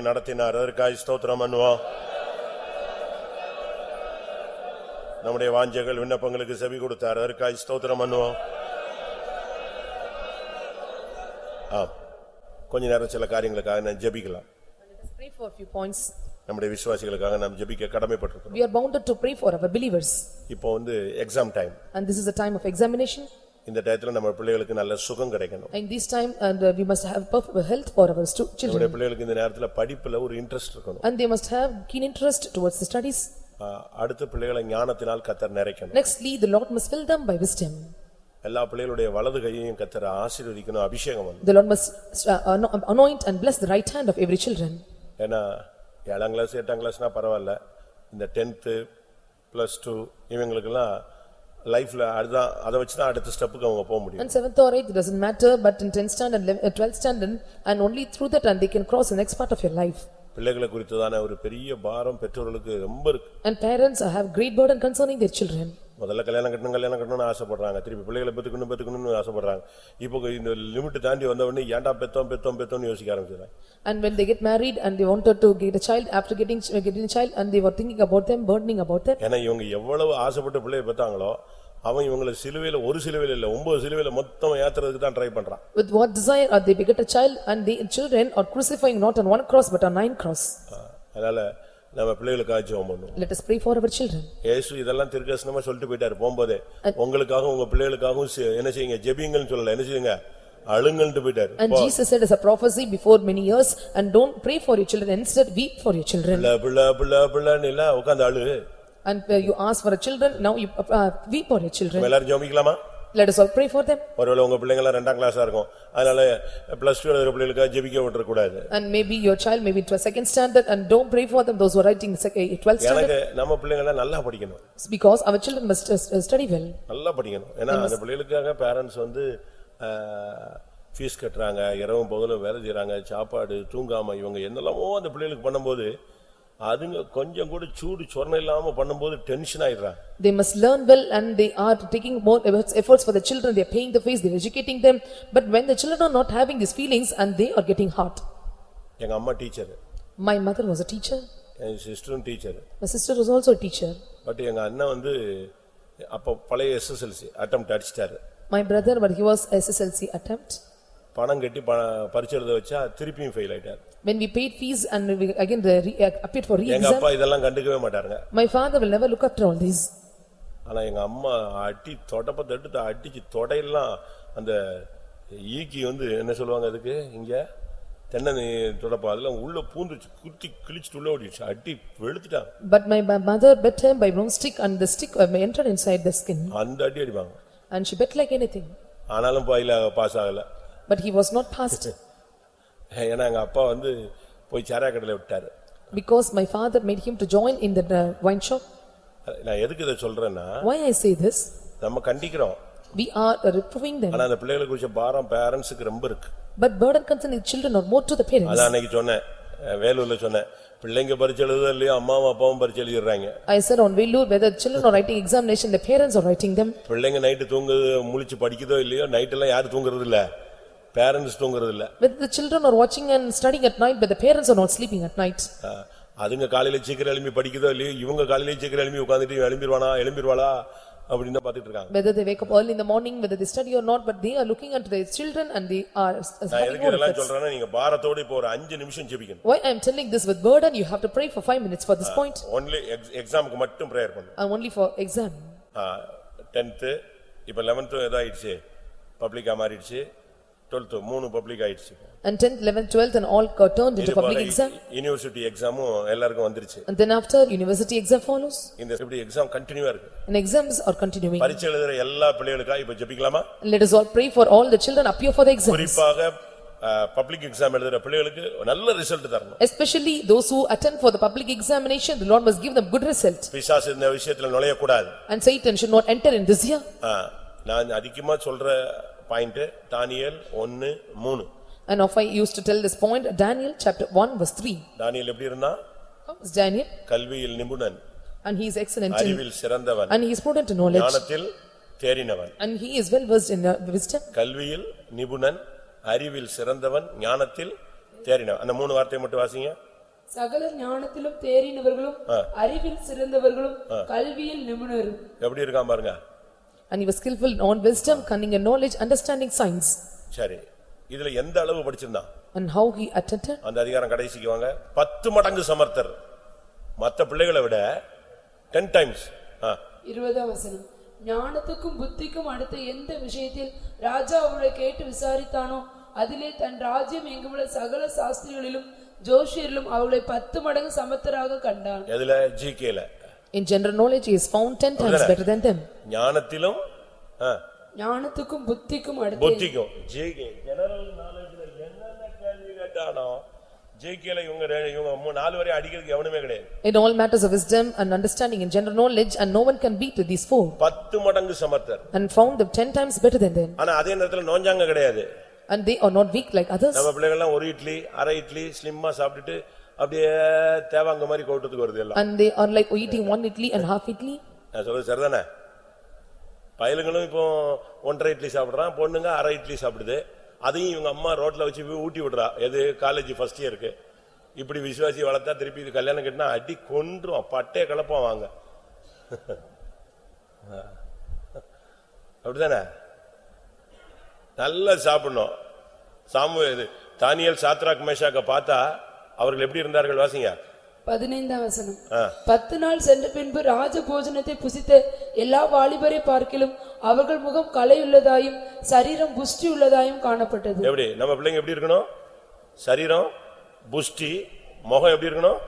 இவன் நடத்தினார். அதற்காய் ஸ்தோத்திரம் பண்ணுவோம். நம்முடைய வாஞ்சைகள் விண்ணப்பங்களுக்கு செவி கொடுத்தார். அதற்காய் ஸ்தோத்திரம் பண்ணுவோம். கொஞ்ச நேரம் சில காரியங்களுக்காக நான் ஜெபிக்கலாம். நம்முடைய விசுவாசிகளுக்காக நாம் ஜெபிக்க கடமைப்பட்டிருக்கிறோம். We are bounded to pray for our believers. இப்போ வந்து exam time And this is a time of examination. இந்த டயத்துல நம்ம பிள்ளைகளுக்கு நல்ல சுகம் கிடைக்கணும் In this time, and uh, we must have perfect health for our stu- நம்முடைய children. பிள்ளைகளுக்கு இந்த நேரத்துல படிப்புல ஒரு இன்ட்ரெஸ்ட் இருக்கணும் And they must have keen interest towards the studies. ஆ, அடுத்த பிள்ளைகளை ஞானத்தினால் கத்தர் நிறைக்கணும் Nextly, the Lord must fill them by wisdom. எல்லா பிள்ளைகளுடைய வலது கையையும் கத்தர் ஆசீர்வதிக்கணும் அபிஷேகம் பண்ணணும் The Lord must uh, ano- anoint and bless the right hand of every children. ஏன்னா ஏழாம் கிளாஸ் எட்டாம் கிளாஸ்னா பரவாயில்ல இந்த டென்த்து பிளஸ் டூ இவங்களுக்கெல்லாம் லைஃப்ல அதுதான் அதை வச்சு தான் அடுத்த ஸ்டெப்புக்கு அவங்க போக முடியும் And seventh or eighth, it doesn't matter, but in tenth standard, eleven- uh, twelfth standard, and only through that, and they can cross the next part of your life. பிள்ளைகளை குறித்ததான ஒரு பெரிய பாரம் பெற்றோர்களுக்கு ரொம்ப இருக்கு And parents have great burden concerning their children. முதல்ல கல்யாணம் கட்டணும் கல்யாணம் கட்டணும்னு ஆசைப்படுறாங்க திருப்பி பிள்ளைகளை பெத்துக்கணும் பெத்துக்கணும்னு ஆசைப்படுறாங்க இப்போ இந்த லிமிட் தாண்டி வந்த உடனே ஏன்டா பெத்தோம் பெத்தோம் பெத்தோம்னு யோசிக்க And when they get married and they wanted to get a child, after getting, ch- getting a child, and they were thinking about them, burdening about them. ஏன்னா இவங்க எவ்வளவு ஆசைப்பட்டு பிள்ளையை பெத்தாங்களோ அவன் இவங்களை சிலுவையில ஒரு சிலுவையில இல்ல ஒன்பது சிலுவையில மொத்தம் ஏத்துறதுக்கு தான் ட்ரை பண்றான் With what desire are they beget a child, and the children are crucifying not on one cross but on nine cross. அதனால நம்ம பிள்ளைகளுக்காக ஜெபம் பண்ணுவோம் Let us pray for our children. இயேசு இதெல்லாம் திருக்கசனமா சொல்லிட்டு போயிட்டாரு போகும்போதே உங்களுக்காகவும் உங்க பிள்ளைகளுக்காகவும் சி- என்ன செய்யுங்க ஜெபிங்கன்னு சொல்லல என்ன செய்யுங்க அழுங்கள்ட்டு போயிட்டாரு And Jesus said as a prophecy before many years, and don't pray for your children, instead weep for your children. பிள்ளை பிள்ளை பிள்ளை பிள்ளைன்னு இல்ல உட்காந்து அழு And uh, you ask for a children, now you uh, uh, weep for your நம்ம children. எல்லாரும் ஜெபிக்கலாமா Let us all pray for them. ஒருவேளை உங்க பிள்ளைங்க எல்லாம் ரெண்டாம் கிளாஸா இருக்கும் அதனால பிளஸ் டூ எழுதுற பிள்ளைகளுக்காக ஜெபிக்க விட்டுற கூடாது And maybe your child may be to a second standard, and don't pray for them, those who are writing the sec- uh, twelfth standard. எனக்கு நம்ம பிள்ளைங்க எல்லாம் நல்லா படிக்கணும் Because our children must uh, study well. நல்லா படிக்கணும் ஏன்னா அந்த பிள்ளைகளுக்காக பேரண்ட்ஸ் வந்து ஃபீஸ் கட்டுறாங்க இரவும் பகலும் வேலை செய்யறாங்க சாப்பாடு தூங்காம இவங்க என்னெல்லாமோ அந்த பிள்ளைகளுக்கு பண்ணும்போது அதுங்க கொஞ்சம் கூட சூடு சொரணை இல்லாம பண்ணும்போது டென்ஷன் ஆயிடுறாங்க They must learn well and they are taking more efforts for the children, they are paying the fees, they are educating them. But when the children are not having these feelings and they are getting hurt. எங்க அம்மா teacher My mother was a teacher, என் சிஸ்டரும் teacher my sister was also a teacher. But எங்க அண்ணன் வந்து அப்ப பழைய SSLC அட்டம் அடிச்சிட்டாரு My brother, but he was SSLC attempt. பணம் கட்டி ப- பரீட்சை எழுத வச்சா திருப்பியும் ஃபெயில் ஆயிட்டாரு. When we paid fees and we again the re- uh, appeared for எங்க re-exam, அப்பா இதெல்லாம் கண்டுக்கவே மாட்டாருங்க. my father will never look after all these. ஆனா எங்க அம்மா அடி தொடப்பத்தை எடுத்து அடிச்சு தொடையெல்லாம் அந்த ஈக்கி வந்து என்ன சொல்லுவாங்க அதுக்கு? இங்க தென்னை தொடப்பம் அதெல்லாம் உள்ள பூந்துச்சு குத்தி கிழிச்சிட்டு உள்ள ஓடிடுச்சு அடி வெளுத்துட்டாங்க. But my mother bit him by broomstick and the stick uh, entered inside the skin. அந்த அடி அடிப்பாங்க. And she bit like anything. ஆனாலும் பாயில பாஸ் ஆகல. But he was not passed ஏன்னா எங்க அப்பா வந்து போய் சாராய கடையில விட்டாரு because my father made him to join in the uh, wine shop. நான் எதுக்கு இதை சொல்றேன்னா Why I say this? நம்ம கண்டிக்கிறோம் We are uh, reproving them. ஆனா அந்த பிள்ளைகளை குறிச்ச பாரம் பேரண்ட்ஸுக்கு ரொம்ப இருக்கு But burden concerning children are more to the parents. அதான் அன்னைக்கு சொன்னேன் வேலூர்ல சொன்னேன் பிள்ளைங்க பரிச்சை எழுதுதோ இல்லையோ அம்மாவும் அப்பாவும் பரிச்சை எழுதிடுறாங்க I said on Vellore, whether children are writing examination, the parents are writing them. பிள்ளைங்க நைட்டு தூங்குது முழிச்சு படிக்குதோ இல்லையோ நைட் எல்லாம் யாரு தூங்குறது இல்ல பேரண்ட்ஸ் தூங்குறது இல்ல Whether the children are watching and studying at night, but the parents are not sleeping at night. அதுங்க காலையில சீக்கிரம் எழும்பி படிக்குதோ இல்லையோ இவங்க காலையில சீக்கிரம் எழும்பி உட்காந்துட்டு எழும்பிடுவானா எழும்பிடுவாளா அப்படின்னு பாத்துட்டு இருக்காங்க Whether they wake up early in the morning, whether they study or not, but they are looking unto their children and they are நான் எதுக்கு இதெல்லாம். சொல்றேன்னா நீங்க பாரத்தோட இப்போ ஒரு அஞ்சு நிமிஷம் ஜெபிக்கணும் Why I am telling this with burden, you have to pray for five minutes for this point, only எக்ஸாமுக்கு மட்டும் ப்ரேயர் பண்ணு and only for exam. Tenth இப்ப லெவன்த்தும் இதாயிடுச்சு பப்ளிக்கா மாறிடுச்சு டுவெல்த்து மூணு பப்ளிக் ஆயிடுச்சு And tenth, eleventh, twelfth and all got turned into public exam. University எக்ஸாமும் எல்லாருக்கும் வந்துருச்சு And then after, university exam follows. இந்த இப்படி எக்ஸாம் கண்டினியூவா இருக்கு And exams are continuing. பரீட்சை எழுதுற எல்லா பிள்ளைகளுக்கா இப்ப ஜெபிக்கலாமா Let us all pray for all the children appear for the exams. குறிப்பாக பப்ளிக் எக்ஸாம் எழுதுற பிள்ளைகளுக்கு நல்ல ரிசல்ட் தரணும் Especially those who attend for the public examination, the Lord must give them good result. பிசாசு இந்த விஷயத்துல நுழையக்கூடாது And Satan should not enter in this year. நான் அதிகமா சொல்ற பாயிண்ட் தானியேல் ஒன்னு மூணு. And if I used to tell this point, Daniel chapter 1 verse 3. தானியேல் எப்படி இருந்தா? How is Daniel? கல்வியில் நிபுணன். And he is excellent in, அறிவில் சிறந்தவன். And he is prudent in knowledge. ஞானத்தில் தேறினவன். And he is well versed in uh, wisdom. கல்வியில் நிபுணன் அறிவில் சிறந்தவன் ஞானத்தில் தேறினவன். அந்த மூணு வார்த்தையை மட்டும் வாசிங்க. சகல ஞானத்திலும் தேறினவர்களும் அறிவில் சிறந்தவர்களும் கல்வியில் நிபுணரும். எப்படி இருக்கான் பாருங்க? And he was skillful in all wisdom, cunning and knowledge, understanding science. சரி. இதுல எந்த அளவு படிச்சிருந்தான்? And how he attended, அந்த அதிகாரம் கடைசிக்கு வாங்க. பத்து மடங்கு சமர்த்தர். மத்த பிள்ளைகளை விட டென் டைம்ஸ் இருபதாம் வசனம். ஞானத்துக்கும் புத்திக்கும் அடுத்த எந்த விஷயத்தில் ராஜா அவளை கேட்டு விசாரித்தானோ அதிலே தன் ராஜ்யம் எங்குமுள்ள சகல சாஸ்திரிகளிலும் ஜோஷியரிலும் அவளை பத்து மடங்கு சமத்தராக கண்டான். எதுல? ஜிகேல. In general knowledge, he is found ten times better than them. ஞானத்திலும் ஞானத்துக்கும் புத்திக்கும் அடுத்த புத்திக்கும் ஜிகே ஜெனரல் நாலேஜ்ல என்னென்ன கேள்வி கேட்டானோ ஜிகேல இவங்க இவங்க மூணு நாலு வரை அடிக்கிறதுக்கு எவனுமே கிடையாது In all matters of wisdom and understanding in general knowledge, and no one can beat with these four. பத்து மடங்கு சமர்த்தர் And found them ten times better than them. ஆனா அதே நேரத்துல நோஞ்சாங்க கிடையாது And they are not weak like others. நம்ம பிள்ளைகள்லாம் ஒரு இட்லி அரை இட்லி ஸ்லிம்மா சாப்பிட்டுட்டு அப்படியே தேவாங்க மாதிரி கோட்டத்துக்கு வருது எல்லாம். And they are like eating one idli and half idli. நான் சொல்றது சரிதானே? பயலுங்களும் இப்போ ஒன்றரை இட்லி சாப்பிடுறான் பொண்ணுங்க அரை இட்லி சாப்பிடுது. அதையும் இவங்க அம்மா ரோட்ல வச்சு போய் ஊட்டி விடுறா. எது? காலேஜ் ஃபர்ஸ்ட் இயருக்கு இப்படி விசுவாசி வளர்த்தா திருப்பி இது கல்யாணம் கட்டினா அடி கொன்றும். பட்டே கலப்பம் வாங்க. அப்படிதானே? நல்லா சாப்பிடணும். சாமு தானியல் சாத்ராக் மேஷாக்க பார்த்தா அவர்கள் எப்படி இருந்தார்கள் வாசிங்க? பதினைந்தாம் வசனம். பத்து நாள் சென்ற பின்பு ராஜ போஜனத்தை புசித்த எல்லா வாலிபரை பார்க்கிலும் அவர்கள் முகம் கலையுள்ளதாயும் சரீரம் புஷ்டி உள்ளதாயும் காணப்பட்டது. எப்படி? நம்ம பிள்ளைங்க எப்படி இருக்கணும்? சரீரம் புஷ்டி முகம் எப்படி இருக்கணும்?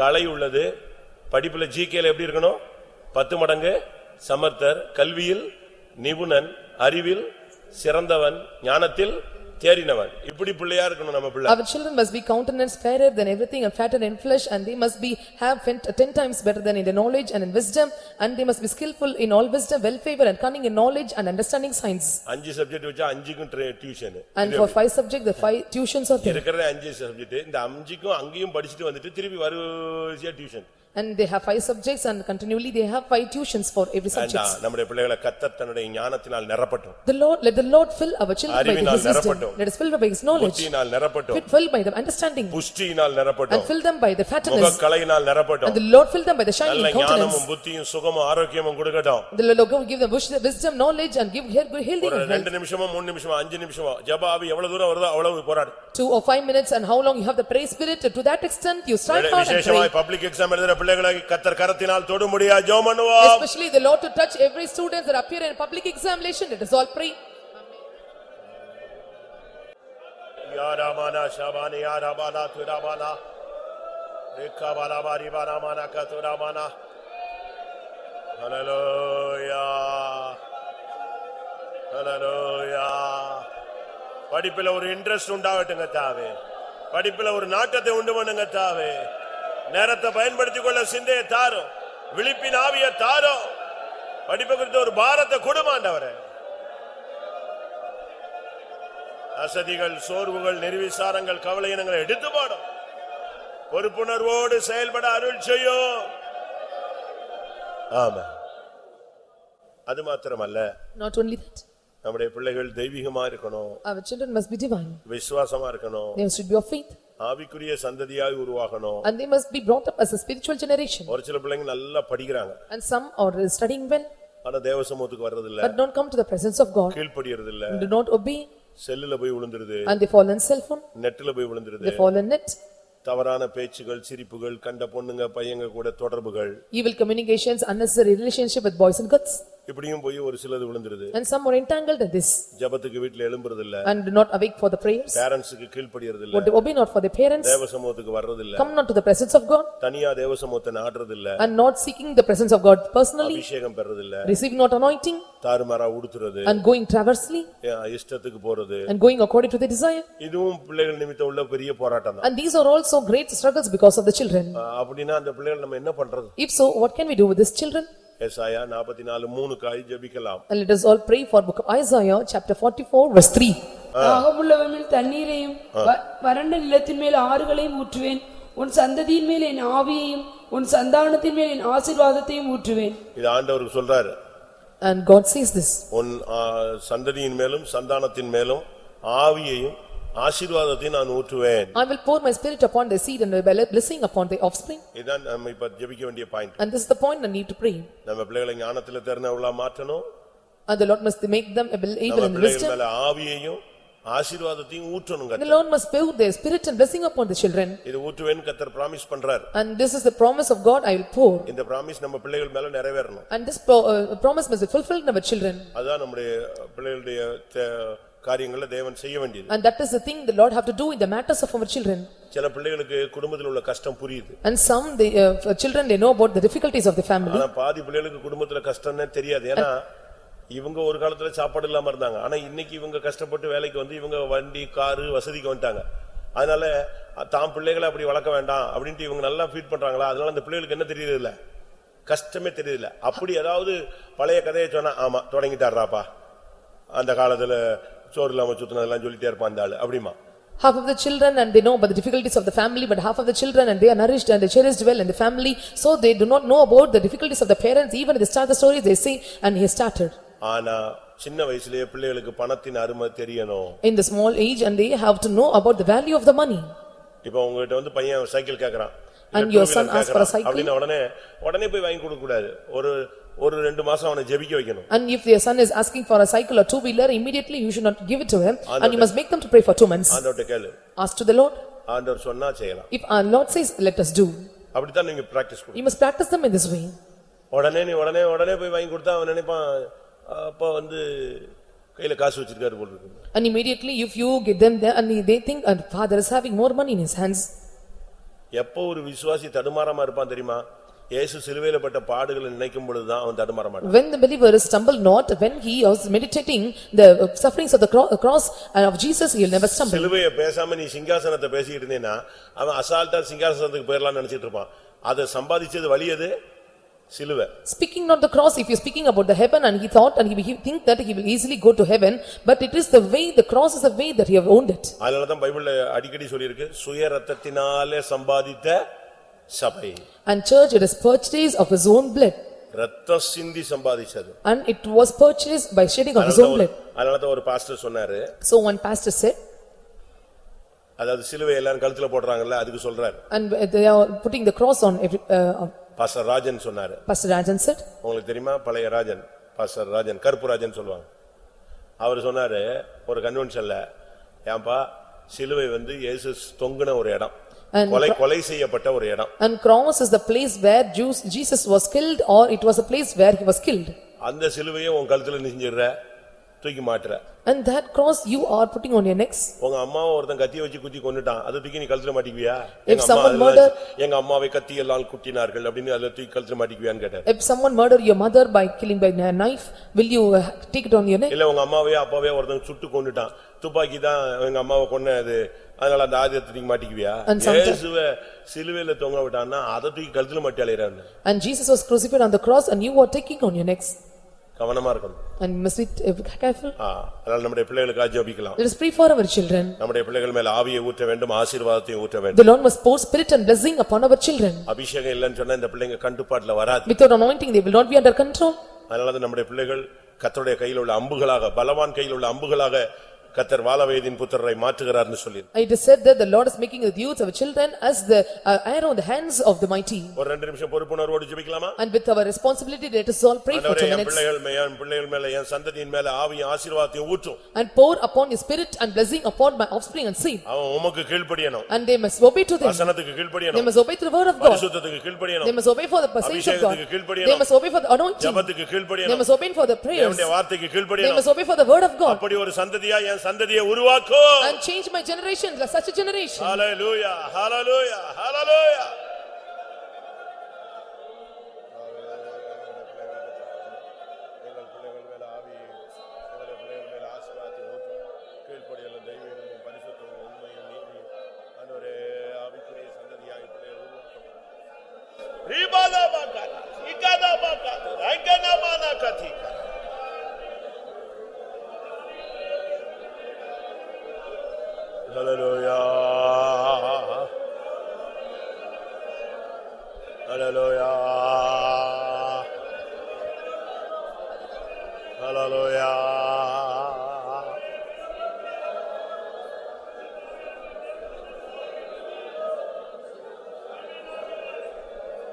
கலை உள்ளது. படிப்புல ஜிகேல எப்படி இருக்கணும்? பத்து மடங்கு சமர்த்தர் கல்வியில் நிபுணன் அறிவில் சிறந்தவன் ஞானத்தில் தேறினவன் இப்படி பிள்ளையா இருக்கணும் நம்ம பிள்ளை Our children must be countenance fairer than everything and fatter in flesh and they must be have fent- ten times better than in the knowledge and in wisdom and they must be skillful in all wisdom, well favored and cunning in knowledge and understanding science. அஞ்சு subject வச்சா அஞ்சுக்கும் tuition And for five subjects, the five tuitions are there. இருக்கிறதே அஞ்சு subject இந்த அஞ்சுக்கும் அங்கேயும் படிச்சுட்டு வந்துட்டு திருப்பி வரிசையா tuition And they have five subjects and continually they have five tuitions for every subject. நம்முடைய பிள்ளைகளை கத்தர் தன்னுடைய ஞானத்தினால் நிரப்பட்டும் The Lord, let the Lord fill our children by அறிவினால் his wisdom. நிரப்பட்டும். Let us fill them by his knowledge. புத்தியினால் நிரப்பட்டும் Fill fill by the understanding புஷ்டியினால் and நிரப்பட்டும் fill them by the fatness. முகக்கலையினால் நிரப்பட்டும் And the Lord fill them by the shining நல்ல countenance. ஞானமும் புத்தியும் சுகமும் ஆரோக்கியமும் கொடுக்கட்டும் The Lord will give them wish- wisdom, knowledge and give here good healing ஒரு and health. ரெண்டு நிமிஷமோ மூணு நிமிஷமோ அஞ்சு நிமிஷமோ ஜெப ஆவி எவ்வளவு தூரம் வருதோ அவ்வளவு போராடு Two or five minutes and how long you have the praise spirit, to that extent you strike hard and pray. விசேஷமாய் பப்ளிக் எக்ஸாம் எழுதுற பிள்ளைகளை கத்தர் கரத்தினால் தொடு முடியா? ஜெபம் பண்ணுவோம். Especially the Lord to touch every student that appear in public examination, let us all pray. யாராமானா ஷாபானி யாராபானா துராபானா ரேக்காபாலா Pari பாராமானா கத்துராமானா ஹalleluya ஹalleluya படிப்புல ஒரு இன்ட்ரஸ்ட் உண்டாகட்டுங்க தாவே. படிப்புல ஒரு நாட்டத்தை உண்டு பண்ணுங்க தாவே. நேரத்தை பயன்படுத்திக் கொள்ள சிந்தையை தாரும் விழிப்பின் ஆவிய தாரும் படிப்பு குறித்த ஒரு பாரத்தை கொடுமாண்டவரே அசதிகள் சோர்வுகள் நிர்விசாரங்கள் கவலை இனங்களை எடுத்து போடும். பொறுப்புணர்வோடு செயல்பட அருள் செய்யும். ஆமா அது மாத்திரமல்ல. Not only that, நம்முடைய பிள்ளைகள் தெய்வீகமா இருக்கணும். Our children must be divine. விசுவாசமா இருக்கணும். They should be of faith. ஆவிக்குரிய சந்ததியாய் உருவாகணும் and they must be brought up as a spiritual generation. ஒரு சில பிள்ளைங்க நல்லா படிக்கிறாங்க And some are studying well ஆனா தேவ சமூகத்துக்கு வர்றதில்ல but don't come to the presence of God கீழ்ப்படியறது இல்ல do not obey செல்லுல போய் விழுந்துருது and they fall in cell phone, நெட்டுல போய் விழுந்துருது they fall in net. தவறான பேச்சுகள் சிரிப்புகள் கண்ட பொண்ணுங்க பையங்க கூட தொடர்புகள் Evil communications, unnecessary relationship with boys and girls. இப்படியும் போய் ஒரு சிலது விழுந்துருது And some are entangled in this ஜெபத்துக்கு வீட்டுல எழும்புறது இல்ல and do not awake for the prayers, பேரண்ட்ஸுக்கு கீழ்ப்படியறது இல்ல or they obey not for their parents, தேவ சமூகத்துக்கு வர்றது இல்ல come not to the presence of God தனியா தேவ சமூகத்தை நாடுறது இல்ல and not seeking the presence of God personally, அபிஷேகம் பெறது இல்ல receiving not anointing தாறுமாறா உடுத்துறது and going traversely ஏன் இஷ்டத்துக்கு போறது and going according to their desire. இதுவும் பிள்ளைகள் நிமித்தம் உள்ள பெரிய போராட்டம் தான் And these are also great struggles because of the children. அப்படின்னா அந்த பிள்ளைகள் நம்ம என்ன பண்றது If so, what can we do with these children? ஏசாயா நாற்பத்தி நாலு மூணு காய் ஜெபிக்கலாம். And let us all pray for book of Isaiah, chapter forty-four, verse three. தாகமுள்ளவன் மேல் தண்ணீரையும் வ- வறண்ட நிலத்தின் மேல் ஆறுகளையும் ஊற்றுவேன். உன் சந்ததியின் மேல் என் ஆவியையும் உன் சந்தானத்தின் மேல் என் ஆசீர்வாதத்தையும் ஊற்றுவேன். இது ஆண்டவருக்கு சொல்றாரு. And God says this, உன் ஆ, சந்ததியின் மேலும் சந்தானத்தின் மேலும் ஆவியையும் ஆசீர்வாதத்தையும் நான் ஊற்றுவேன் I will pour my spirit upon the seed and a blessing upon the offspring. இதான் நம்ம இப்ப ஜெபிக்க வேண்டிய point And this is the point I need to pray. நம்ம பிள்ளைகளை ஞானத்துல திறனவளா மாற்றணும் And the Lord must make them able நம்ம in wisdom. மேல ஆவியையும் ஆசீர்வாதத்தையும் ஊற்றணும் The கர்த்தர் Lord must pour their spirit and blessing upon the children. இது ஊற்றுவேன் கத்தர் பிராமிஸ் பண்றார் And this is the promise of God, I will pour. இந்த பிராமிஸ் நம்ம பிள்ளைகள் மேல நிறைவேறணும் And this pro- uh, promise must be fulfilled in our children. அதான் நம்முடைய பிள்ளைகளுடைய காரியங்களை தேவன் செய்ய வேண்டியது. And that is the thing the Lord have to do in the matters of our children. சில பிள்ளைகளுக்கு குடும்பத்தில் உள்ள கஷ்டம் புரியுது. And some, they, uh, for children, they know about the difficulties of the family. ஆனா பாதி பிள்ளைகளுக்கு குடும்பத்துல கஷ்டம்னே தெரியாது. ஏன்னா இவங்க ஒரு காலத்துல சாப்பாடு இல்லாம இருந்தாங்க. ஆனா இன்னைக்கு இவங்க கஷ்டப்பட்டு வேலைக்கு வந்து இவங்க வண்டி காரு வசதிக்கு வந்துட்டாங்க. அதனால தாம் பிள்ளைகளை அப்படி வளர்க்க வேண்டாம் அப்படின்ட்டு இவங்க நல்லா ஃபீட் பண்றாங்களா? அதனால அந்த பிள்ளைகளுக்கு என்ன தெரியுது இல்ல கஷ்டமே தெரியுது அப்படி ஏதாவது பழைய கதையை சொன்னா ஆமா தொடங்கிட்டாராப்பா அந்த காலத்துல சோறு இல்லாம சுத்தினதெல்லாம் சொல்லிட்டே இருப்பான் அந்த ஆளு அப்படிமா Half of the children and they know about the difficulties of the family, but half of the children and they are nourished and they cherished well in the family. So they do not know about the difficulties of the parents, even at the start of the story, they say, and he started. ஆனா சின்ன வயசுலயே பிள்ளைகளுக்கு பணத்தின் அருமை தெரியணும் In the small age and they have to know about the value of the money. இப்ப உங்ககிட்ட வந்து பையன் சைக்கிள் கேக்குறான் And your son asks for a cycle. அப்படின்னா உடனே உடனே போய் வாங்கி கொடுக்க கூடாது ஒரு ஒரு ரெண்டு மாசம் அவனை ஜெபிக்க வைக்கணும் And if their son is asking for a cycle or two-wheeler, immediately you should not give it to him and you must make them to pray for two months. ஆண்டவர்ட்ட கேளு Ask to the Lord. ஆண்டவர் சொன்னா செய்யலாம் If our Lord says, let us do, அப்படித்தான் நீங்க practice you must practice them in this way. உடனே நீ உடனே உடனே போய் வாங்கி கொடுத்தா அவன் நினைப்பான் அப்பா வந்து கையில காசு வச்சிருக்காரு போல இருக்கு And immediately if you give them there and they think, and father is having more money in his hands. எப்போ ஒரு விசுவாசி தடுமாறாம இருப்பான் தெரியுமா இயேசு சிலுவையில பட்ட பாடுகளை நினைக்கும் பொழுதுதான் அவன் தடுமாற மாட்டான் When the believer is stumble not, when he is meditating the sufferings of the cro- cross and of Jesus, he will never stumble. சிலுவையை பேசாம நீ சிங்காசனத்தை பேசிட்டு இருந்தீன்னா அவன் அசால்ட்டா சிங்காசனத்துக்கு போயிடலாம்னு நினைச்சிட்டு இருப்பான் அதை சம்பாதிச்சது வழி எது சிலுவை Speaking not the cross, if you are speaking about the heaven and he thought and he will think that he will easily go to heaven, but it is the way, the cross is the way that he have owned it. அதனாலதான் பைபிள்ல அடிக்கடி சொல்லியிருக்கு சுய ரத்தத்தினாலே சம்பாதித்த சபை. And church, it is purchased of his own blood. ரத்தம் சிந்தி சம்பாதிச்சது. And it was purchased by shedding of his own blood. அதனாலதான் ஒரு பாஸ்டர் சொன்னாரு. So one pastor said, அதாவது சிலுவை எல்லாரும் கழுத்துல போடுறாங்கல்ல அதுக்கு சொல்றாரு. and they are putting the cross on every, uh, pastor Rajan சொன்னாரு. Pastor Rajan said, உங்களுக்கு தெரியுமா? பழைய ராஜன் பாஸ்டர் ராஜன் கருப்பு ராஜன் சொல்லுவாங்க. அவர் சொன்னாரு ஒரு கன்வென்ஷன்ல ஏன்பா சிலுவை வந்து இயேசு தொங்குன ஒரு இடம். And கொலை கொலை செய்யப்பட்ட ஒரு இடம். and cross is the place where Jews- Jesus was killed or it was a place where he was killed. அந்த சிலுவையை உன் கழுத்துல நெஞ்சிடுற தூக்கி மாட்டுற. And that cross you are putting on your necks. உங்க அம்மாவை ஒருத்தன் கத்திய வச்சு குத்தி கொன்னுட்டான். அதை தூக்கி நீ கழுத்துல மாட்டிக்குவியா? If எங்க someone murder- எங்க அம்மாவை கத்தியெல்லாம் குட்டினார்கள் அப்படின்னு அதுல தூக்கி கழுத்துல மாட்டிக்குவியான்னு கேட்டார். If someone murder your mother by killing by a knife, will you uh, take it on your neck? இல்ல உங்க அம்மாவே அப்பாவே ஒருத்தன் சுட்டு கொன்னுட்டான். துப்பாக்கி தான் எங்க அம்மாவை கொன்னது. அதனால அந்த ஆயுதத்தை தூக்கி மாட்டிக்குவியா இயேசுவை சிலுவையில தொங்க விட்டான்னா அதை தூக்கி கழுத்துல மாட்டி அலையறான்னு And Jesus was crucified on the cross and you are taking on your necks. கவனமா இருக்கணும் And you must be uh, careful. அதனால நம்முடைய பிள்ளைகளுக்காக ஜெபிக்கலாம் Let us pray for our children. நம்முடைய பிள்ளைகள் மேல ஆவியை ஊற்ற வேண்டும் ஆசீர்வாதத்தையும் ஊற்ற வேண்டும் The Lord must pour spirit and blessing upon our children. அபிஷேகம் இல்லைன்னு சொன்னா இந்த பிள்ளைங்க கட்டுப்பாட்டுல வராது Without anointing, they will not be under control. அதனாலதான் நம்முடைய பிள்ளைகள் கத்தருடைய கையில் உள்ள அம்புகளாக பலவான் கையில் உள்ள அம்புகளாக கத்தர் வாலவேதின் புத்திரரை மாற்றுகிறார்னு சொல்லி It is said that the Lord is making the youth of our children as the uh, arrow in the hands of the mighty. ஒரு ரெண்டு நிமிஷம் பொறுப்புணர்வோடு ஜெபிக்கலாமா And with our responsibility, let us all pray for ஆண்டவரே two என் minutes. பிள்ளைகள் மே- என் பிள்ளைகள் மேல என் சந்ததியின் மேல ஆவியும் ஆசீர்வாதத்தையும் ஊற்றும் And pour upon your spirit and blessing upon my offspring and seed. அவன் உமக்கு கீழ்ப்படியணும் And they must obey to them. வசனத்துக்கு They கீழ்ப்படியணும் must obey to the word of God. பரிசுத்தத்துக்கு They கீழ்ப்படியணும் must obey for the sayings of God. அபிஷேகத்துக்கு They கீழ்ப்படியணும் must obey for the anointing. ஜெபத்துக்கு They கீழ்ப்படியணும் must obey for the prayers. தேவனுடைய வார்த்தைக்கு They கீழ்ப்படியணும் must obey for the word of God. அப்படி ஒரு சந்ததியா என் சந்ததியை உருவாக்கும் And change my generation, like such a generation. ஹalleluya ஹalleluya ஹalleluya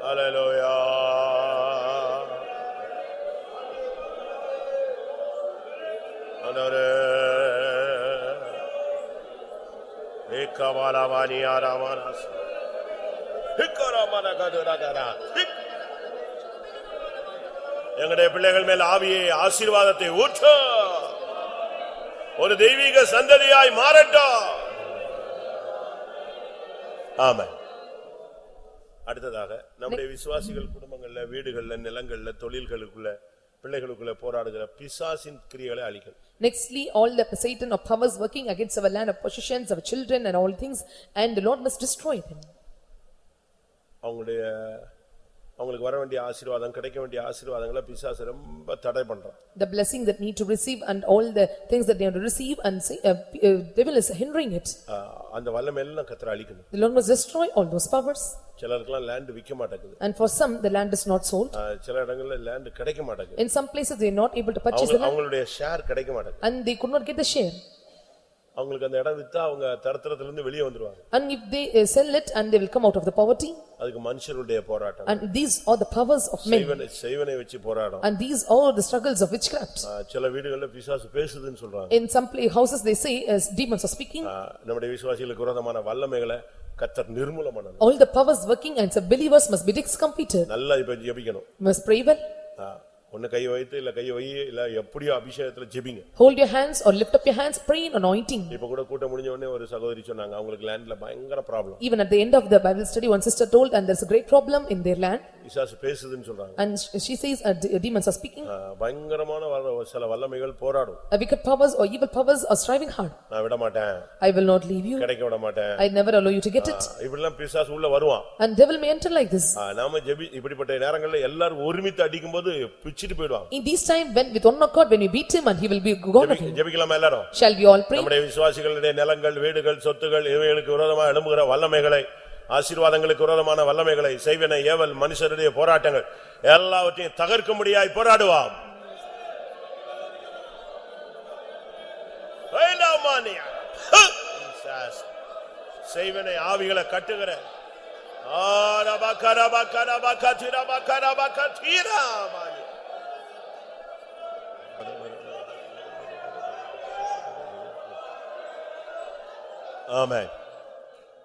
ஹalleluya ஆண்டவரே ஏகமாலவாணி ஆராமானாஸ் ஹிக்கராமனகதுரகரா ஹிக் எங்களுடைய பிள்ளைகள் மேல் ஆவியை ஆசீர்வாதத்தை ஊற்று. ஒரு தெய்வீக சந்ததியாய் மாறட்டும் ஆமா அடுத்ததாக நம்முடைய விசுவாசிகள் குடும்பங்கள்ல வீடுகள்ல நிலங்கள்ல தொழில்களுக்குள்ள பிள்ளைகளுக்குள்ள போராடுகிற பிசாசின் கிரியைகளை அழிக்கணும் Nextly, all the Satan of powers working against our land of possessions, our children and all things, and the Lord must destroy them. அவங்களுடைய அவங்களுக்கு வர வேண்டிய ஆசீர்வாதம் கிடைக்க வேண்டிய ஆசீர்வாதங்களை பிசாசு ரொம்ப தடை பண்றான் The blessing that need to receive and all the things that they have to receive and say, uh, uh, devil is hindering it. அந்த வல்லமையெல்லாம் கத்திர அழிக்கணும் The Lord must destroy all those powers. சிலருக்கெல்லாம் லேண்ட் விற்க மாட்டேங்குது And for some, the land is not sold. சில இடங்கள்ல land கிடைக்க மாட்டேங்குது In some places, they are not able to purchase the land அவங்களுடைய ஷேர் கிடைக்க மாட்டேங்குது and they could not get the share. அவங்களுக்கு அந்த இடம் வித்தா அவங்க தரத்திரத்துல இருந்து வெளியே வந்துருவாங்க And if they uh, sell it and they will come out of the poverty. அதுக்கு மனுஷருடைய போராட்டம் And these are the powers of men. செய்வனை செய்வனை வச்சு போராடும் And these are the struggles of witchcraft. சில வீடுகள்ல பிசாசு பேசுதுன்னு சொல்றாங்க In some pla- houses, they say as demons are speaking. நம்முடைய விசுவாசிகளுக்கு விரோதமான வல்லமைகளை கத்தர் நிர்மூலம் பண்ணணும் All the powers working and some believers must be discomfited. நல்லா இப்ப ஜெபிக்கணும் Must pray well. ஆஹ், ஒண்ணு கை வைத்து இல்ல கை வை இல்ல எப்படியோ அபிஷேகத்துல ஜெபிங்க Hold your hands or lift up your hands, pray in anointing. இப்ப கூட கூட்டம் முடிஞ்ச உடனே ஒரு சகோதரி சொன்னாங்க அவங்களுக்கு லேண்ட்ல பயங்கர problem Even at the end of the Bible study, one sister told and there's a great problem in their land. பிசாசு பேசுதுன்னு சொல்றாங்க And sh- she says uh, de- demons are speaking. பயங்கரமான சில வல்லமைகள் போராடும் Uh, Wicked powers or evil powers are striving hard. நான் விட மாட்டேன் I will not leave you. கிடைக்க விட மாட்டேன் I never allow you to get it. இப்படிலாம் பிசாசு உள்ள வருவான் And devil may enter like this. நாம ஜெபி இப்படிப்பட்ட நேரங்கள்ல எல்லாரும் ஒருமித்து அடிக்கும்போது பிச்சிட்டு போயிடுவாங்க In this time, when with one accord, when we beat him and he will be gone. ஜெபிக்கலாமா எல்லாரும் Shall we all pray? நம்முடைய விசுவாசிகளுடைய நிலங்கள் வீடுகள் சொத்துகள் இவைகளுக்கு விரோதமா எழும்புகிற வல்லமைகளை ஆசீர்வாதங்களுக்கு விரோதமான வல்லமைகளை செய்வன ஏவல் மனுஷருடைய போராட்டங்கள் எல்லாவற்றையும் தகர்க்க முடியாய் போராடுவாம் செய்வனை ஆவிகளை கட்டுகிற. ஆரபகரபகரபகதிரபகரபகதீராமானி.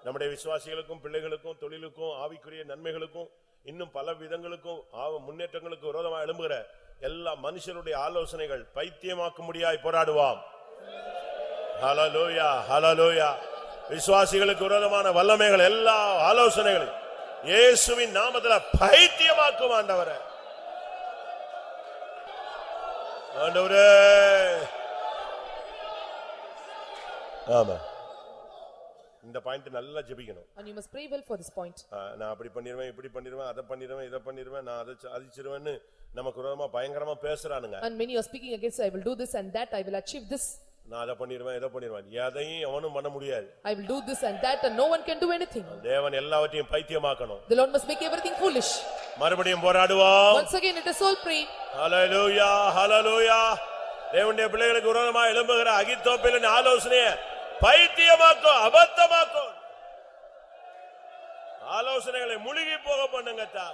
நம்முடைய விசுவாசிகளுக்கும் பிள்ளைகளுக்கும் தொழிலுக்கும் ஆவிக்குரிய நன்மைகளுக்கும் இன்னும் பல விதங்களுக்கும் ஆவ- முன்னேற்றங்களுக்கும் விரோதமா எழும்புகிற எல்லா மனுஷருடைய ஆலோசனைகள் பைத்தியமாக்க முடியாய் போராடுவாம். ஹalleluya ஹalleluya. விசுவாசிகளுக்கு விரோதமான வல்லமைகள் எல்லா ஆலோசனைகளும் இயேசுவின் நாமத்தில் பைத்தியமாக்கும் ஆண்டவரே. ஆண்டவரே. ஆமா இந்த பாயிண்ட் நல்லா ஜெபிக்கணும் And you must pray well for this point. நான் அப்படி பண்ணிருவேன் இப்படி பண்ணிருவேன் அதை பண்ணிருவேன் இதை பண்ணிருவேன் நான் அதை சாதிச்சிருவேன்னு நமக்கு விரோதமா பயங்கரமா பேசுறானுங்க And many are speaking against, I will do this and that, I will achieve this, நான் அதை பண்ணிருவேன் இதை பண்ணிருவேன் எதையும் அவனும் பண்ண முடியாது I will do this and that, and no one can do anything. தேவன் எல்லாவற்றையும் பைத்தியமாக்கணும் The Lord must make everything foolish. மறுபடியும் போராடுவோம் Once again, let us all pray. ஹalleluya ஹalleluya தேவனுடைய பிள்ளைகளுக்கு விரோதமா எழும்புகிற அகித்தோப்பிலின் ஆலோசனைய பைத்தியமாக்கும் அபத்தமாக்கும் ஆலோசனைகளை முழுகி போக பண்ணுங்க தா.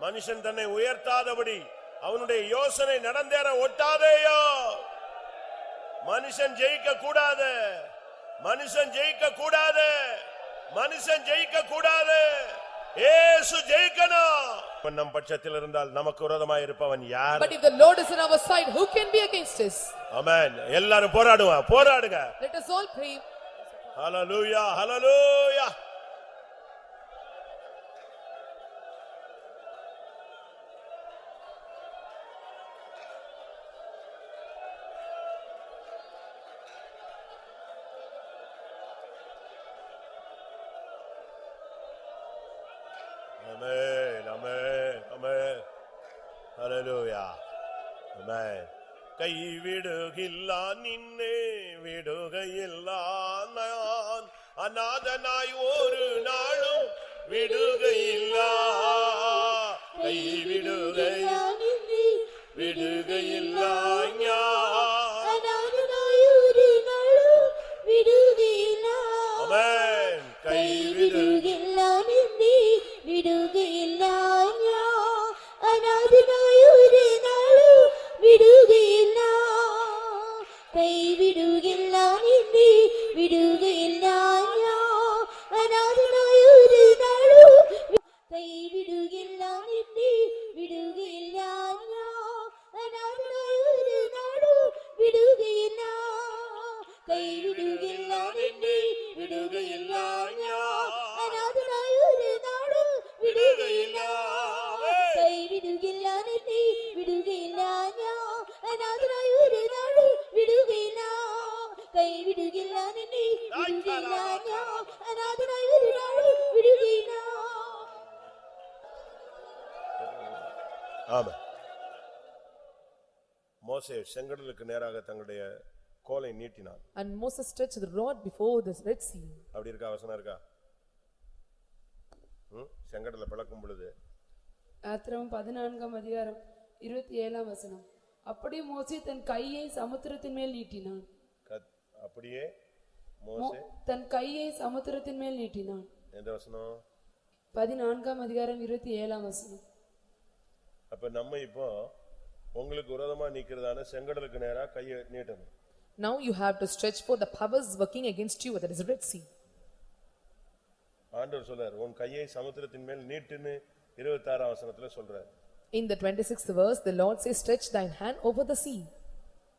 மனுஷன் தன்னை உயர்த்தாதபடி அவனுடைய யோசனை நடந்தேற ஒட்டாதேயோ. மனுஷன் ஜெயிக்க கூடாது. மனுஷன் ஜெயிக்க கூடாது. மனுஷன் ஜெயிக்க கூடாது. ஏசு ஜெயிக்கணும் அவன் நம் பட்சத்தில் இருந்தால் நமக்கு விரோதமாய் இருப்பவன் யார் But if the Lord is on our side, who can be against us? ஆமென் எல்லாரும் போராடுவான் போராடுங்க Let us all pray. ஹalleluya ஹalleluya ஆமென் ஆமென் ஆமென் ஹalleluya ஆமென் கைவிடுகில்லா நின்னே விடுகையில்லா நான். அநாதனாய் ஒரு நாளும் விடுகையில்லா. கைவிடுகை விடுகையில்லா ஞான். കൈവിടുകില്ല നിന്നെ വിടുകയില്ല ഞാൻ അനാഥനായി ഒരു നാടും വിടുകയില്ല കൈവിടുകില്ല നിന്നെ വിടുകയില്ല ഞാൻ അനാഥനായി ഒരു നാടും വിടുകയില്ല കൈവിടുകില്ല നിന്നെ വിടുകയില്ല ഞാൻ അനാഥനായി ഒരു നാടും വിടുകയില്ല ஆமா மோசே செங்கடலுக்கு நேராக தங்களுடைய கோலை நீட்டினான். And Moses stretched the rod before the Red Sea. அப்படி இருக்கா வசனம் இருக்கா? ம்? செங்கடலை பிளக்கும் பொழுது. யாத்திராவும் பதினான்காம் அதிகாரம் இருபத்தி ஏழாம் வசனம். அப்படியே மோசே தன் கையை சமுத்திரத்தின் மேல் நீட்டினான். கத்- அப்படியே மோ- மோசே. தன் கையை சமுத்திரத்தின் மேல் நீட்டினான். எந்த வசனம்? பதினான்காம் அதிகாரம் இருபத்தி ஏழாம் வசனம். அப்ப நம்ம இப்போ உங்களுக்கு விரோதமா நிக்கிறதான செங்கடலுக்கு நேரா கையை நீட்டணும். Now you have to stretch for the powers working against you, that is Red Sea. ஆண்டவர் சொல்றார் உன் கையை சமுத்திரத்தின் மேல் நீட்டுன்னு இருபத்தாறாம் வசனத்துல சொல்றார் In the twenty-sixth verse, the Lord says, "Stretch thine hand over the sea."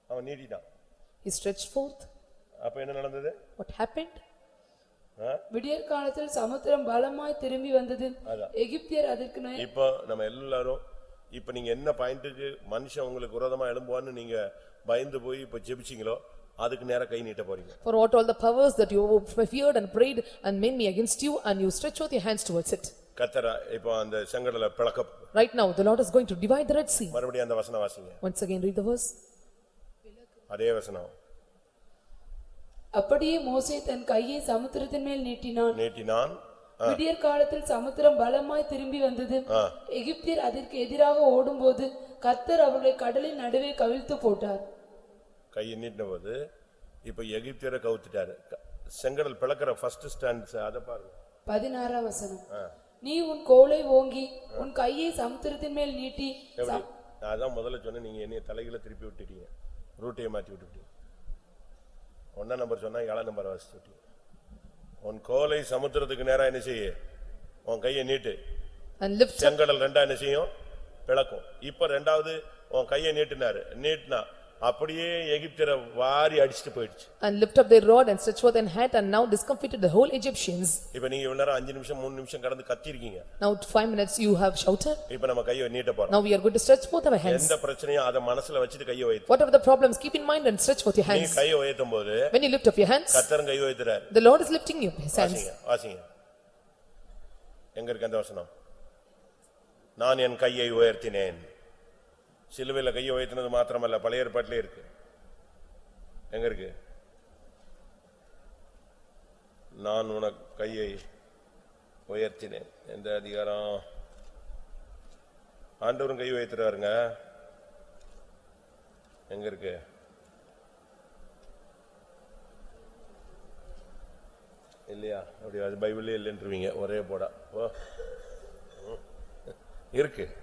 அவன் நீட்டிட்டான் He stretched forth. அப்ப என்ன நடந்தது What happened? ஆ? விடியற் காலத்தில் சமுத்திரம் பலமாய் திரும்பி வந்தது அதான். எகிப்தியர் அதற்கு நே- இப்போ நம்ம எல்லாரும் இப்ப நீங்க என்ன பாயிண்ட்டுக்கு மனுஷன் உங்களுக்கு விரோதமா எழும்புவான்னு நீங்க பயந்து போய் இப்ப ஜெபிச்சீங்களோ அதுக்கு நேரா கை நீட்ட போறீங்க. For what all the powers that you feared and prayed and made me against you, and you stretch out your hands towards it. கத்தரா இப்போ அந்த செங்கடலை பிளக்க Right now, the Lord is going to divide the Red Sea. மறுபடியும் அந்த வசனம் வாசிங்க. Once again, read the verse. அதே வசனம். அப்படியே மோசே தன் கையை சமுத்திரத்தின் மேல் நீட்டினான். நீட்டினான். விடியற் காலத்தில் சமுத்திரம் பலமாய் திரும்பி வந்தது. எகிப்தியர் அதற்கு எதிராக ஓடும்போது கர்த்தர் அவர்களை கடலின் நடுவே கவிழ்த்து போட்டார். கையை நீட்டின போது இப்ப எகிப்தியரை கவுத்துட்டாரு. செங்கடல் பிளக்கிற ஃபர்ஸ்ட் ஸ்டாண்ட்ஸ் அதை பாருங்க. பதினாறாம் வசனம். நீ உன் கோலை ஓங்கி உன் கையை சமுத்திரத்தின் மேல் நீட்டி நான் அதான் முதல்ல சொன்னேன் நீங்க என்னைய தலைகளை திருப்பி விட்டுட்டீங்க. ரூட்டையை மாத்தி விட்டுட்டீங்க. ஒன்னா நம்பர் சொன்னா ஏழாம் நம்பர் வாசிச்சு விட்டீங்க. உன் கோலை சமுத்திரத்துக்கு நேரா என்ன செய்ய? உன் கையை நீட்டு. செங்கடல் ரெண்டா என்ன செய்யும்? பிளக்கும். இப்ப ரெண்டாவது உன் கையை நீட்டினாரு. நீட்டினா அப்படியே எகிப்தியரை வாரி அடிச்சுட்டு போயிடுச்சு and lift up their rod and stretch forth an hand, and now discomfited the whole Egyptians. இப்ப நீங்க இவ்வளவு நேரம் அஞ்சு நிமிஷம் மூணு நிமிஷம் கடந்து கத்திருக்கீங்க Now five minutes you have shouted. இப்ப நம்ம கையை நீட்ட போறோம் Now we are going to stretch forth our hands. எந்த பிரச்சனையும் அதை மனசுல வச்சுட்டு கையை வைத்து Whatever the problems, keep in mind and stretch forth your நீ hands. கையை உயர்த்தும் போது When you lift up your hands, கத்தரும் guy வைத்துறாரு the Lord is lifting you his hands. வாசிங்க எங்க இருக்கு அந்த வசனம் நான் என் கையை உயர்த்தினேன் சிலுவையில் கையை உயர்த்தினது மாத்திரமல்ல பழைய ஏற்பாட்டிலே இருக்கு. எங்க இருக்கு? நான் உனக்கு கையை உயர்த்தினேன். எந்த அதிகாரம்? ஆண்டவரும் கை உயர்த்துறாருங்க. எங்க இருக்கு? இல்லையா? அப்படி அது பைபிளே இல்லைன்றீங்க ஒரே போடா. ஓ. இருக்கு.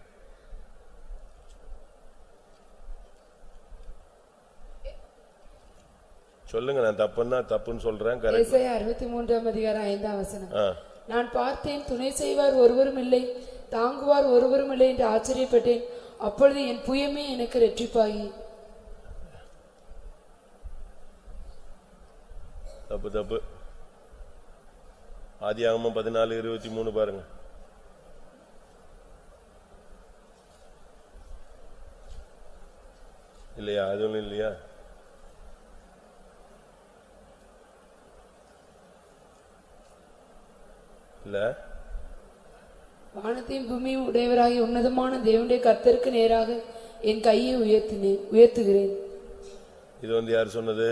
சொல்லுங்க நான் தப்புன்னா தப்புன்னு சொல்றேன் கரெக்ட் ஏசாயா அறுபத்தி மூன்றாம் அதிகாரம் ஐந்தாம் வசனம். ஆ. நான் பார்த்தேன் துணை செய்வார் ஒருவரும் இல்லை தாங்குவார் ஒருவரும் இல்லை என்று ஆச்சரியப்பட்டேன். அப்பொழுது என் புயமே எனக்கு ரெட்டிப்பாகி தப்பு தப்பு. ஆதியாகமம் பதினாலு இருபத்தி மூணு பாருங்க. இல்லையா? அது ஒண்ணும் இல்லையா? இல்ல வானத்தையும் பூமியும் உடையவராகி உன்னதமான தேவனுடைய கர்த்தருக்கு நேராக என் கையை உயர்த்தினேன் உயர்த்துகிறேன். இது வந்து யார் சொன்னது.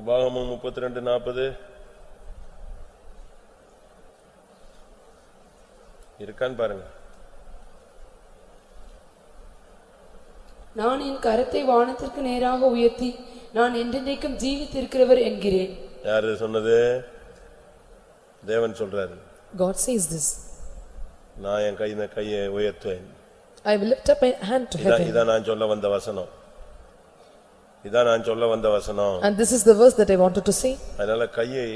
உபாகமம் முப்பத்தி ரெண்டு நாற்பது. இருக்கான்னு பாருங்க. நான் என் கரத்தை வானத்திற்கு நேராக உயர்த்தி நான் என்றென்றைக்கும் ஜீவித்திருக்கிறவர் என்கிறேன் யாரு சொன்னது தேவன் சொல்றாரு God says this. நான் என் கை கையை உயர்த்துவேன் I will lift up my hand to heaven. இதான் நான் சொல்ல வந்த வசனம் இதான் நான் சொல்ல வந்த வசனம் And this is the verse that I wanted to say. அதனால கையை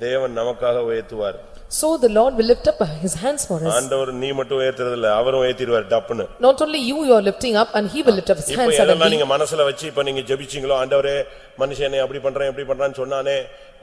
தேவன் நமக்காக உயர்த்துவார் So the Lord will lift up his hands for us. ஆண்டவர் நீ மட்டும் உயர்த்துறது இல்ல அவரும் உயர்த்திடுவார் டப்புன்னு Not only you, you are lifting up and he will lift up his இப்ப hands suddenly. நீங்க மனசுல வச்சு இப்ப நீங்க ஜெபிச்சீங்களோ ஆண்டவரே மனுஷன் அப்படி பண்றேன் எப்படி பண்றான்னு சொன்னானே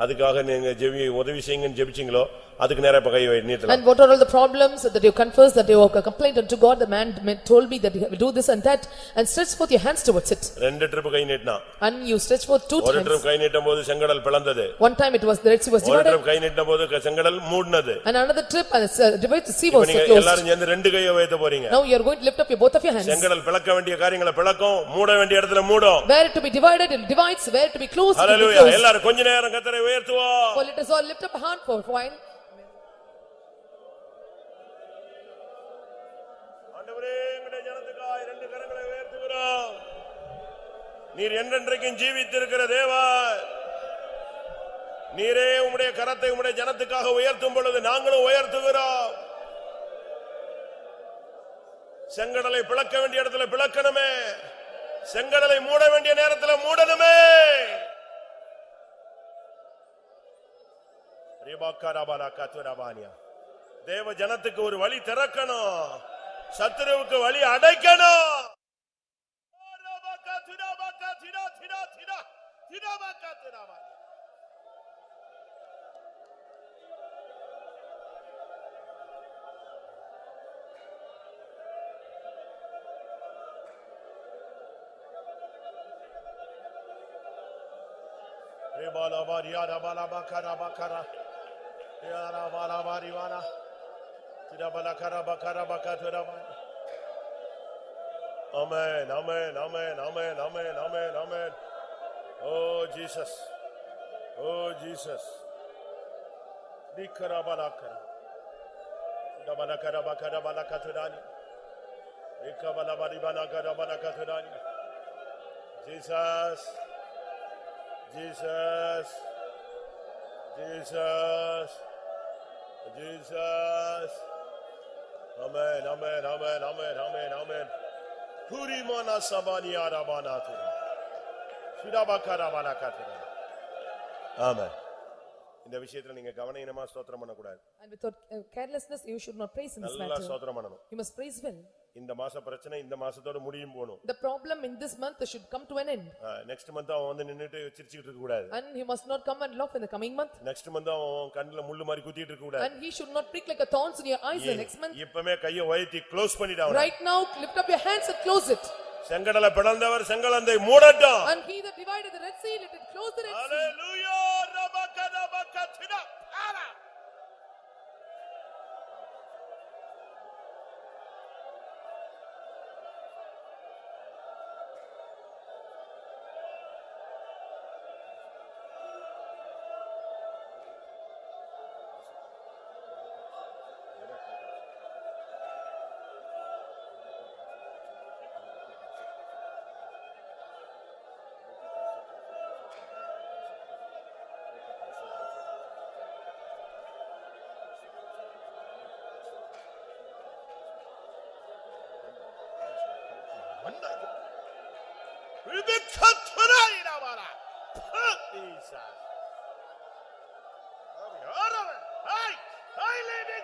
அதுக்காக நீங்க ஜெபி உதவி செய்யுங்கன்னு ஜெபிச்சீங்களோ அதுக்கு நேரா இப்ப கை நீட்டலாம் And what are all the problems that you confess, that you have complained unto God, the man told me that you have to do this and that, and stretch forth your hands towards it. ரெண்டு trip கை நீட்டினான் And you stretch forth two ஒரு times. Trip கை நீட்டும் போது செங்கடல் பிளந்தது One time it was, the Red Sea was ஒரு divided, ட்ரிப் கை நீட்டின போது க- செங்கடல் மூடினது and another trip, and the divided sea இப்ப was நீங்க closed. எல்லாரும் சேர்ந்து ரெண்டு கையை உயர்த்த போறீங்க Now you are going to lift up your both of your hands. செங்கடல் பிளக்க வேண்டிய காரியங்களை பிளக்கும் மூட வேண்டிய இடத்துல மூடும் Where to be divided, it divides, where to be closed, it will be hallelujah closed. எல்லாரும் கொஞ்ச நேரம் கத்தரை உயர்த்துவோம் For let us all lift up a hand for a while. நீர் என்றென்றைக்கும் ஜீவித்திருக்கிற தேவா. நீரே உம்முடைய கரத்தை உம்முடைய ஜனத்துக்காக உயர்த்தும் பொழுது நாங்களும் உயர்த்துகிறோம். செங்கடலை பிளக்க வேண்டிய இடத்துல பிளக்கணுமே. செங்கடலை மூட வேண்டிய நேரத்தில் மூடணுமே. தேவ ஜனத்துக்கு ஒரு வழி திறக்கணும். சத்துருவுக்கு வழி அடைக்கணும். Amen, amen, amen, amen, amen, amen, amen. Oh, Jesus. Oh, Jesus. Jesus. Jesus. Jesus. Jesus. Amen, amen, amen, amen, amen, amen. Hurimana sabani arabanatu. Shidabakarabanakatu. Amen. இந்த விஷயத்துல நீங்க கவனீனமா ஸ்தோத்திரம் பண்ணக்கூடாது And without uh, carelessness, you should not praise in this நல்லா matter. ஸ்தோத்திரம் பண்ணணும் You must praise well. இந்த மாச பிரச்சனை இந்த மாசத்தோட முடியும் போகணும் The problem in this month should come to an end. Next month அவன் வந்து நின்னுட்டு சிரிச்சுட்டு இருக்க கூடாது And he must not come and laugh in the coming month. Next month அவன் கண்ணுல முள்ளு மாதிரி குத்திட்டு இருக்க கூடாது And he should not prick like a thorns in your eyes the next month. இப்பமே கையை உயர்த்தி க்ளோஸ் பண்ணிட்டான் Right now, lift up your hands and close it. செங்கடலை பிளந்தவர் செங்கலந்தை மூடட்டும் And he that divided the Red Sea, let it close the Red Sea. Hallelujah.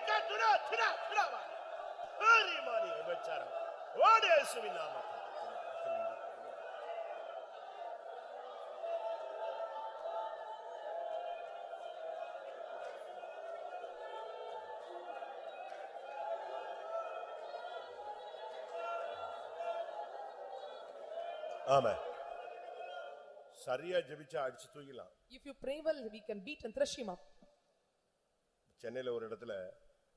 ஹாய்லே விதிக்கத்துணா, துணா, துணாவா. Harimani விபச்சாரம். ஓடு இயேசுவின் நாமத்தில். ஆமா சரியா ஜெபிச்சா அடிச்சு தூக்கிடலாம் If you pray well, we can beat and thresh him up. சென்னையில ஒரு இடத்துல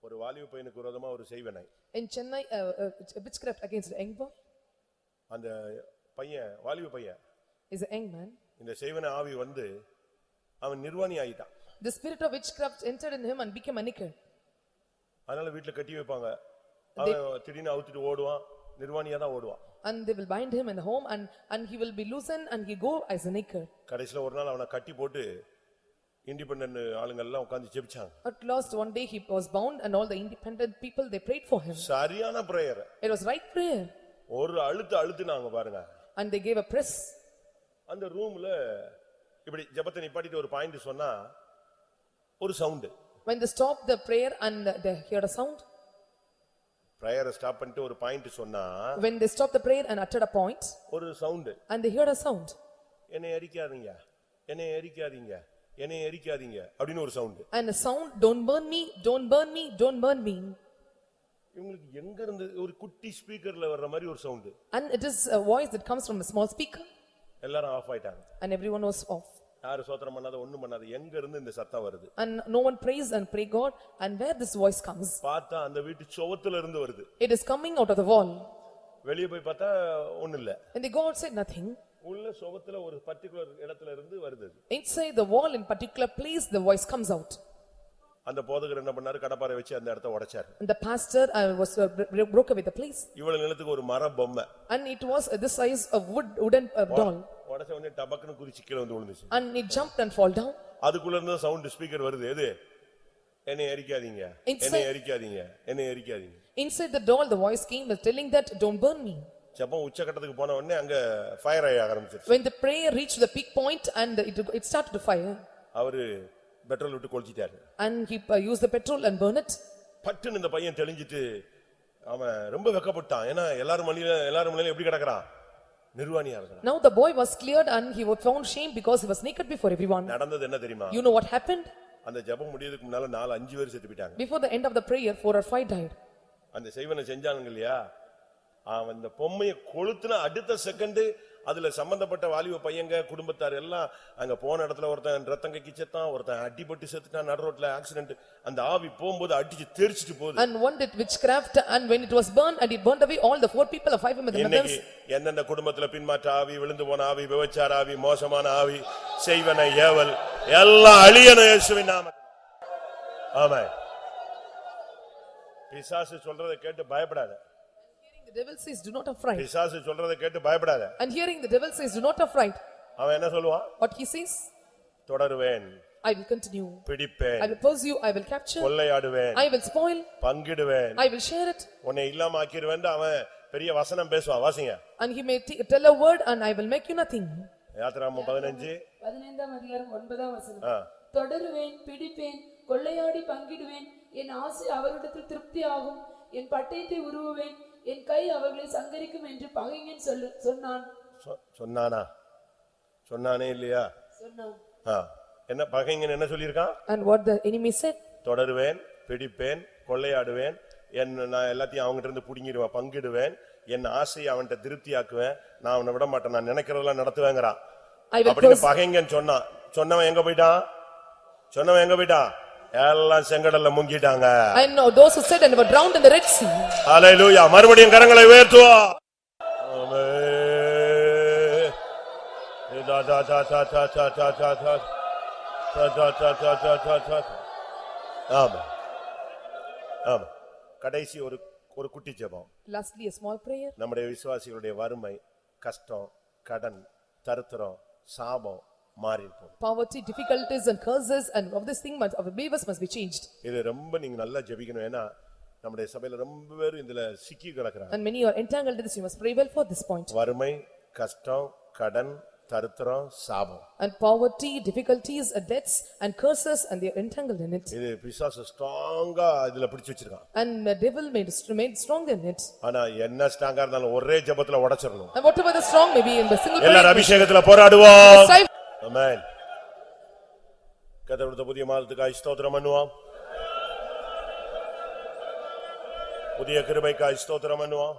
ஒரு வாலிப பையனுக்கு விரோதமா ஒரு செய்வனை In Chennai, uh, uh, witchcraft against a young boy அந்த பையன் வாலிப பையன் is a young man. இந்த செய்வன ஆவி வந்து அவன் நிர்வாணி ஆயிட்டான் The spirit of witchcraft entered in him and became a nicker. அதனால வீட்டுல கட்டி வைப்பாங்க அவன் திடீர்னு அவுத்துட்டு ஓடுவான் நிர்வாணியா தான் ஓடுவான் And they will bind him in the home and, and he will be loosened and he go as a nicker. கடைசில ஒரு நாள் அவனை கட்டி போட்டு இண்டிபெண்டன்ட் ஆளுங்க எல்லாம் உட்கார்ந்து ஜெபிச்சாங்க At last, one day he was bound and all the independent people, they prayed for him. சரியான prayer It was right prayer ஒரு அழுத்து அழுத்துனாங்க பாருங்க and they gave a press. அந்த ரூம்ல இப்படி ஜெபத்தை நிப்பாட்டிட்டு ஒரு பாயிண்ட் சொன்னா ஒரு sound When they stopped the prayer and they heard a sound, பிரேயரை ஸ்டாப் பண்ணிட்டு ஒரு பாயிண்ட் சொன்னா when they stopped the prayer and uttered a point, ஒரு sound and they heard a sound, என்னை எரிக்காதீங்க என்னை எரிக்காதீங்க என்னை எரிக்காதீங்க அப்படின்னு ஒரு sound and a sound, don't burn me, don't burn me, don't burn me. இவங்களுக்கு எங்க இருந்து ஒரு குட்டி ஸ்பீக்கர்ல வர்ற மாதிரி ஒரு sound And it is a voice that comes from a small speaker, எல்லாரும் ஆஃப் ஆயிட்டாங்க and everyone was off. யாரு சோத்திரம் பண்ணாத ஒண்ணும் பண்ணாத எங்க இருந்து இந்த சத்தம் வருது And no one prays and pray God, and where this voice comes, பார்த்தா அந்த வீட்டு சுவத்துல இருந்து வருது it is coming out of the wall. வெளியே போய் பார்த்தா ஒண்ணு இல்ல And they go outside, nothing. உள்ள சுவத்துல ஒரு பர்டிகுலர் இடத்துல இருந்து வருது அது. Inside the wall in particular place, the voice comes out. அந்த போதகர் என்ன பண்ணாரு கடப்பாரை வச்சு அந்த இடத்த உடைச்சாரு And the pastor uh, was uh, bro- broke away the place. இவ்வளவு நிலத்துக்கு ஒரு மர பொம்மை And it was uh, this size of wood, wooden uh, doll. உடைச்ச உடனே டபக்குன்னு குதிச்சு கீழே வந்து விழுந்துச்சு And it jumped and fall down. அதுக்குள்ள இருந்து சவுண்ட் ஸ்பீக்கர் வருது எது என்னை எரிக்காதீங்க Inside- என்னை எரிக்காதீங்க என்னை எரிக்காதீங்க Inside the doll, the voice came was telling that, don't burn me. ஜப்பம் உச்சக்கட்டத்துக்கு போன உடனே அங்க ஃபயர் ஆக ஆரம்பிச்சிருச்சு When the prayer reached the peak point and it, it started to fire. அவரு பெட்ரோல் விட்டு கொளுத்திட்டாரு And he uh, used the petrol and burn it. பட்டுன்னு இந்த பையன் தெளிஞ்சிட்டு அவன் ரொம்ப வெக்கப்பட்டான் ஏன்னா எல்லாரும் மணியில எல்லாரும் மணியில எப்படி கிடக்குறான் நிர்வாணியா இருக்கிறான் Now the boy was cleared and he was found shame because he was naked before everyone. நடந்தது என்ன தெரியுமா You know what happened? அந்த ஜெபம் முடியதுக்கு முன்னால நாலு அஞ்சு பேர் செத்து போயிட்டாங்க Before the end of the prayer, four or five died. அந்த செய்வனை செஞ்சானுங்க இல்லையா அவன் இந்த பொம்மையை கொளுத்துன அடுத்த செகண்ட் அதுல சம்பந்தப்பட்ட வாலிப பையங்க குடும்பத்தார் எல்லாம் அங்க போன இடத்துல ஒருத்தன் ரத்தம் கக்கி செத்தான் ஒருத்தன் அடிபட்டு செத்துட்டான் நடு ரோட்ல ஆக்சிடென்ட் அந்த ஆவி போகும்போது அடிச்சு தெரிச்சிட்டு போகுது. And one did witchcraft and when it was burned and it burned away all the four people, the five women, the devil says, do not affright. பிசாசு சொல்றதை கேட்டு பயப்படாத And hearing the devil says, do not affright. அவன் என்ன சொல்லுவான் What he says, தொடருவேன் I will continue. பிடிப்பேன் I will pursue, I will capture, கொள்ளையாடுவேன் I will spoil, பங்கிடுவேன் I will share it. உன்னை இல்லாம ஆக்கிடுவேன் அவன் பெரிய வசனம் பேசுவான் வாசிங்க And he may t- tell a word and I will make you nothing. யாத்திராம பதினஞ்சு பதினைந்தாம் அதிகாரம் ஒன்பதாம் வசனம் ஆ. தொடருவேன் பிடிப்பேன் கொள்ளையாடி பங்கிடுவேன் என் ஆசை அவரிடத்தில் திருப்தி ஆகும் என் பட்டயத்தை உருவுவேன் என் கை அவர்களை சங்கரிக்கும் என்று பகைஞன் சொல்லு சொன்னான். சொன்னானா? சொன்னானே இல்லையா? சொன்னான். ஆ. என்ன பகைங்கன் என்ன சொல்லியிருக்கான்? And what the enemy said, தொடருவேன் பிடிப்பேன் கொள்ளையாடுவேன் என் நான் எல்லாத்தையும் அவங்ககிட்ட இருந்து புடுங்கிடுவேன் பங்கிடுவேன் என் ஆசையை அவன்கிட்ட திருப்தியாக்குவேன் நான் அவனை விட மாட்டேன் நான் நினைக்கிறதெல்லாம் நடத்துவேங்கிறான். அப்படின்னு pursue, பகைங்கன் சொன்னான். சொன்னவன் எங்க போயிட்டான்? சொன்னவன் எங்க போயிட்டான்? எல்லாம் செங்கடல்ல முங்கிட்டாங்க I know those who said and were drowned in the Red Sea. ஹalleluya மறுபடியும் கரங்களை உயர்த்துவோம் ஆமென். தா தா தா தா தா தா தா தா தா. தா தா தா தா தா தா தா. ஆமா ஆமா கடைசி ஒரு ஒரு குட்டி ஜெபம் Lastly, a small prayer. நம்முடைய விசுவாசிகளுடைய வறுமை கஷ்டம் கடன் தருத்திரம் சாபம் மாறி இருக்கும் Poverty, difficulties and curses and of this thing must, of believers must be changed. இது ரொம்ப நீங்க நல்லா ஜெபிக்கணும் ஏன்னா நம்முடைய சபையில ரொம்ப பேர் இதுல சிக்கி கிடக்குறாங்க And many are entangled in this, you must pray well for this point. வறுமை கஷ்டம் கடன் தருத்திரம் சாபம் And poverty, difficulties, uh, debts and curses and they are entangled in it. இது பிசாசு ஸ்ட்ராங்கா இதுல பிடிச்சு வச்சிருக்கான் And the devil made, made strong in it. ஆனா என்ன ஸ்ட்ராங்கா இருந்தாலும் ஒரே ஜெபத்துல உடைச்சிடணும் And whatever the strong may be in the single எல்லாரும். அபிஷேகத்துல போராடுவோம் Strive புதிய மாதத்துக்காய் ஸ்தோத்திரம் பண்ணுவோம் புதிய கிருபைக்காய் ஸ்தோத்திரம் பண்ணுவோம்